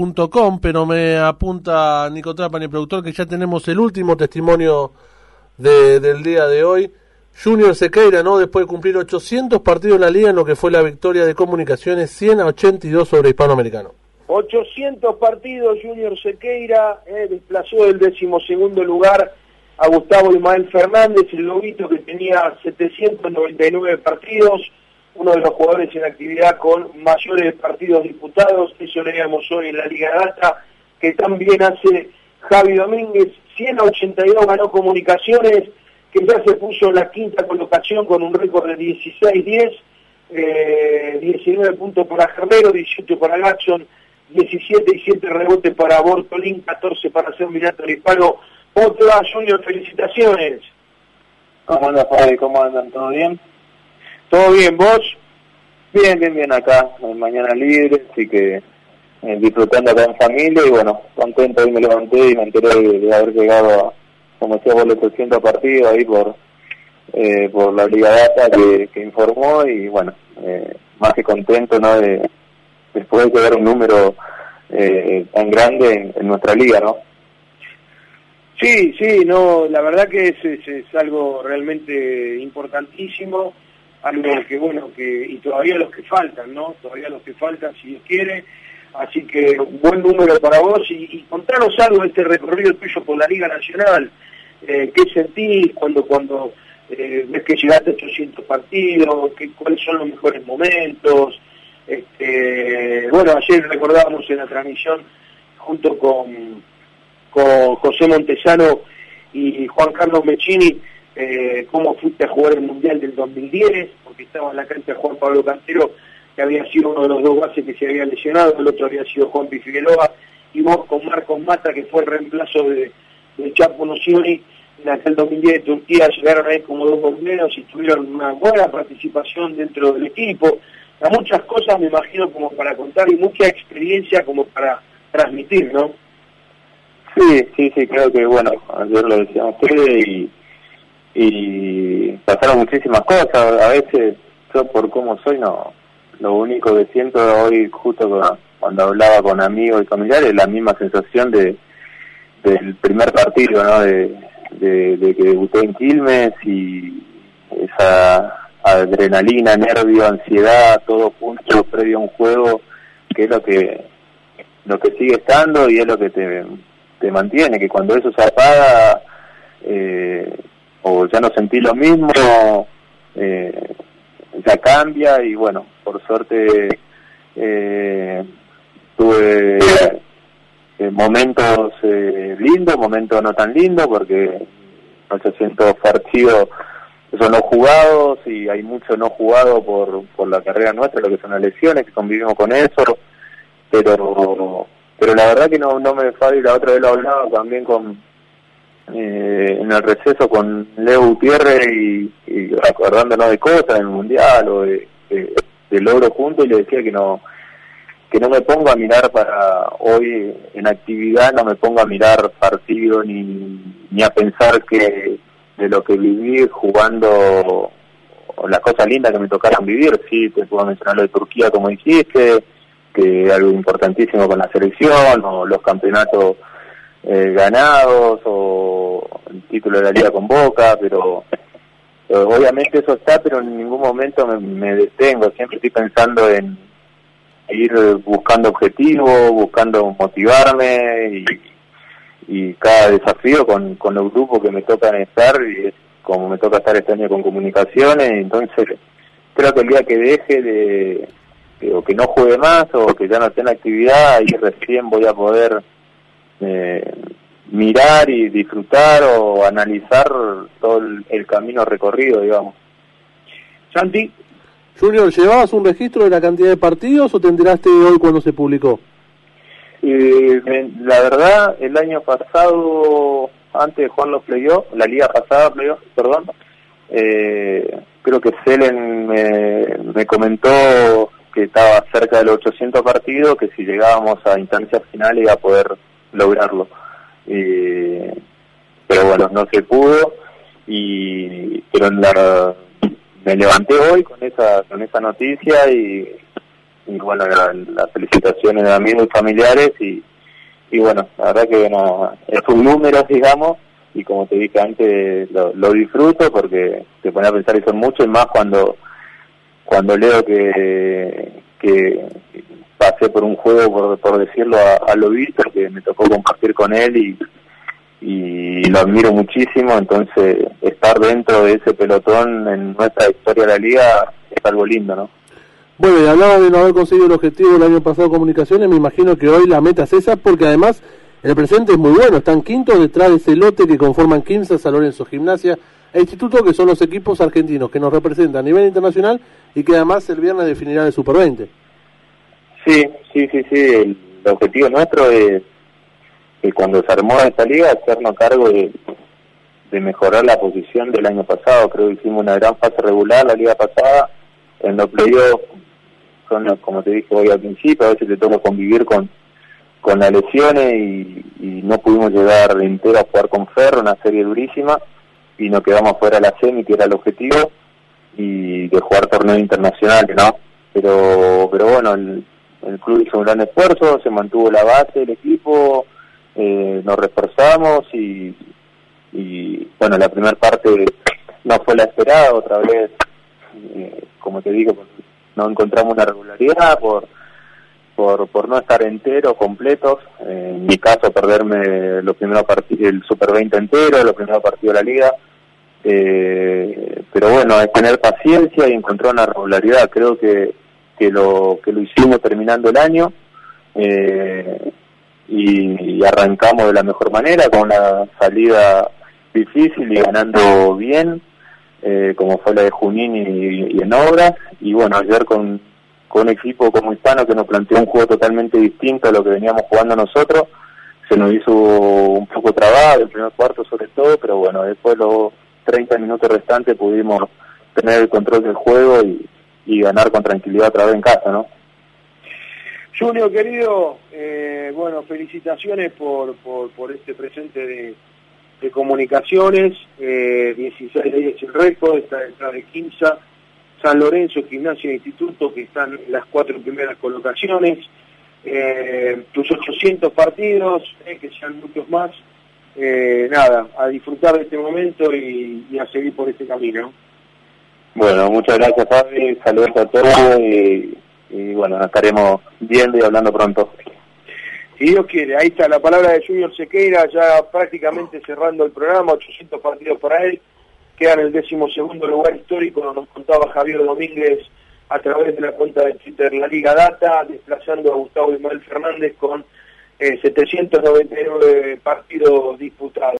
Com, pero me apunta Nico Trapa, el productor, que ya tenemos el último testimonio de, del día de hoy. Junior Sequeira, ¿no? Después de cumplir 800 partidos en la liga, en lo que fue la victoria de comunicaciones 100 a 82 sobre Hispanoamericano. 800 partidos, Junior Sequeira eh, desplazó del decimosegundo lugar a Gustavo Ismael Fernández, el lobito que tenía 799 partidos uno de los jugadores en actividad con mayores partidos disputados, eso leíamos hoy en la Liga Data, que también hace Javi Domínguez, 182 ganó comunicaciones, que ya se puso la quinta colocación con un récord de 16-10, 19 eh, puntos para Germero, 18 para Gatson, 17 y 7 rebotes para Bortolín, 14 para San Mirato Hispano. Otra, Junior, felicitaciones. ¿Cómo andan, Fabi? ¿Cómo andan? ¿Todo bien? ¿Todo bien, vos? Bien, bien, bien acá, mañana libre, así que eh, disfrutando acá en familia y bueno, contento, hoy me levanté y me enteré de, haber llegado, a, como decía vos, los 300 partidos ahí por eh, por la Liga Data que, informó y bueno, eh, más que contento, ¿no? De, después de llegar un número tan grande en, nuestra liga, ¿no? Sí, sí, no, la verdad que es, es algo realmente importantísimo algo que bueno, que y todavía los que faltan, ¿no? Todavía los que faltan, si Dios quiere. Así que buen número para vos y, contanos algo de este recorrido tuyo por la Liga Nacional. Eh, ¿Qué sentís cuando cuando eh, ves que llegaste a 800 partidos? ¿Qué, ¿Cuáles son los mejores momentos? Este, bueno, ayer recordábamos en la transmisión junto con, con José Montesano y Juan Carlos Mechini eh, cómo fuiste a jugar el Mundial del 2010, porque estaba en la cancha Juan Pablo Cantero, que había sido uno de los dos bases que se había lesionado, el otro había sido Juan Figueroa, y vos con Marcos Mata, que fue el reemplazo de, Chapo Nocioni, en aquel 2010 de Turquía llegaron ahí como dos bomberos y tuvieron una buena participación dentro del equipo. Hay muchas cosas, me imagino, como para contar y mucha experiencia como para transmitir, ¿no? Sí, sí, sí, creo que, bueno, ayer lo decíamos ustedes y y pasaron muchísimas cosas. A veces yo por cómo soy no, lo único que siento hoy justo cuando hablaba con amigos y familiares la misma sensación de del primer partido, ¿no? De, de, que debuté en Quilmes y esa adrenalina, nervio, ansiedad, todo junto previo a un juego que es lo que lo que sigue estando y es lo que te, te mantiene, que cuando eso se apaga eh, o ya no sentí lo mismo, eh, ya cambia y bueno, por suerte eh, tuve eh, momentos eh, lindos, momentos no tan lindos, porque 800 partidos son no jugados y hay mucho no jugado por, por la carrera nuestra, lo que son las lesiones, que convivimos con eso, pero pero la verdad que no, no me y la otra vez lo hablaba también con, eh, en el receso con Leo Gutiérrez y, y, acordándonos de cosas en el mundial o de, de, logro juntos y le decía que no que no me pongo a mirar para hoy en actividad no me pongo a mirar partido ni, ni a pensar que de lo que viví jugando las cosas lindas que me tocaron vivir. Sí te puedo mencionar lo de Turquía como dijiste que algo importantísimo con la selección o los campeonatos eh, ganados o el título de la liga con Boca, pero obviamente eso está, pero en ningún momento me, detengo, siempre estoy pensando en ir buscando objetivos, buscando motivarme y, cada desafío con, con los grupos que me tocan estar, y es como me toca estar este año con comunicaciones, entonces creo que el día que deje de, o que no juegue más o que ya no en actividad, ahí recién voy a poder eh, mirar y disfrutar o analizar todo el, camino recorrido, digamos. Santi. Junior, ¿llevabas un registro de la cantidad de partidos o te enteraste hoy cuando se publicó? Eh, la verdad, el año pasado, antes de jugar los playoffs, la liga pasada, perdón, eh, creo que Selen me, me comentó que estaba cerca de los 800 partidos, que si llegábamos a instancias finales iba a poder lograrlo. pero bueno, no se pudo y pero la, me levanté hoy con esa con esa noticia y, y bueno, las felicitaciones de amigos y familiares y, y bueno, la verdad que no, es un número, digamos, y como te dije antes, lo, lo disfruto porque te pone a pensar y son muchos, más cuando cuando leo que, que pasé por un juego, por, decirlo, a, lo visto, que me tocó compartir con él y, y lo admiro muchísimo, entonces estar dentro de ese pelotón en nuestra historia de la liga es algo lindo, ¿no? Bueno, y hablaba de no haber conseguido el objetivo el año pasado comunicaciones, me imagino que hoy la meta es esa, porque además el presente es muy bueno, están quintos detrás de ese lote que conforman Quimsa, San Lorenzo, Gimnasia e Instituto, que son los equipos argentinos que nos representan a nivel internacional y que además el viernes definirán el Super 20. Sí, sí, sí, sí, el objetivo nuestro es que cuando se armó esta liga, hacernos cargo de, mejorar la posición del año pasado, creo que hicimos una gran fase regular la liga pasada, en los playoffs son, como te dije hoy al principio, a veces te toca convivir con, con las lesiones y, no pudimos llegar entero a jugar con Ferro, una serie durísima, y nos quedamos fuera de la semi, que era el objetivo, y de jugar torneo internacional, ¿no? Pero, pero bueno, el, el club hizo un gran esfuerzo, se mantuvo la base del equipo, eh, nos reforzamos y, y bueno, la primera parte no fue la esperada, otra vez, eh, como te digo, no encontramos una regularidad por por, no estar enteros, completos. en mi caso, perderme los primeros partidos, el Super 20 entero, los primeros partidos de la liga. Eh, pero bueno, es tener paciencia y encontrar una regularidad. Creo que, que, lo, que lo hicimos terminando el año eh, y, arrancamos de la mejor manera, con una salida difícil y ganando bien, eh, como fue la de Junín y, y en Obras. Y bueno, ayer con con un equipo como Hispano que nos planteó un juego totalmente distinto a lo que veníamos jugando nosotros. Se nos hizo un poco trabado el primer cuarto sobre todo, pero bueno, después los 30 minutos restantes pudimos tener el control del juego y, ganar con tranquilidad otra vez en casa, ¿no? Junior, querido, eh, bueno, felicitaciones por, por, este presente de, comunicaciones, eh, 16 días el récord, está detrás de Quimsa, San Lorenzo, Gimnasia e Instituto, que están en las cuatro primeras colocaciones, eh, tus 800 partidos, eh, que sean muchos más, nada, a disfrutar de este momento y, a seguir por este camino. Bueno, muchas gracias Fabi, saludos a todos y, bueno, estaremos viendo y hablando pronto. Si Dios quiere, ahí está la palabra de Junior Sequeira, ya prácticamente cerrando el programa, 800 partidos para él, queda en el décimo segundo lugar histórico, nos contaba Javier Domínguez a través de la cuenta de Twitter La Liga Data, desplazando a Gustavo Ismael Fernández con 799 eh, partidos disputados.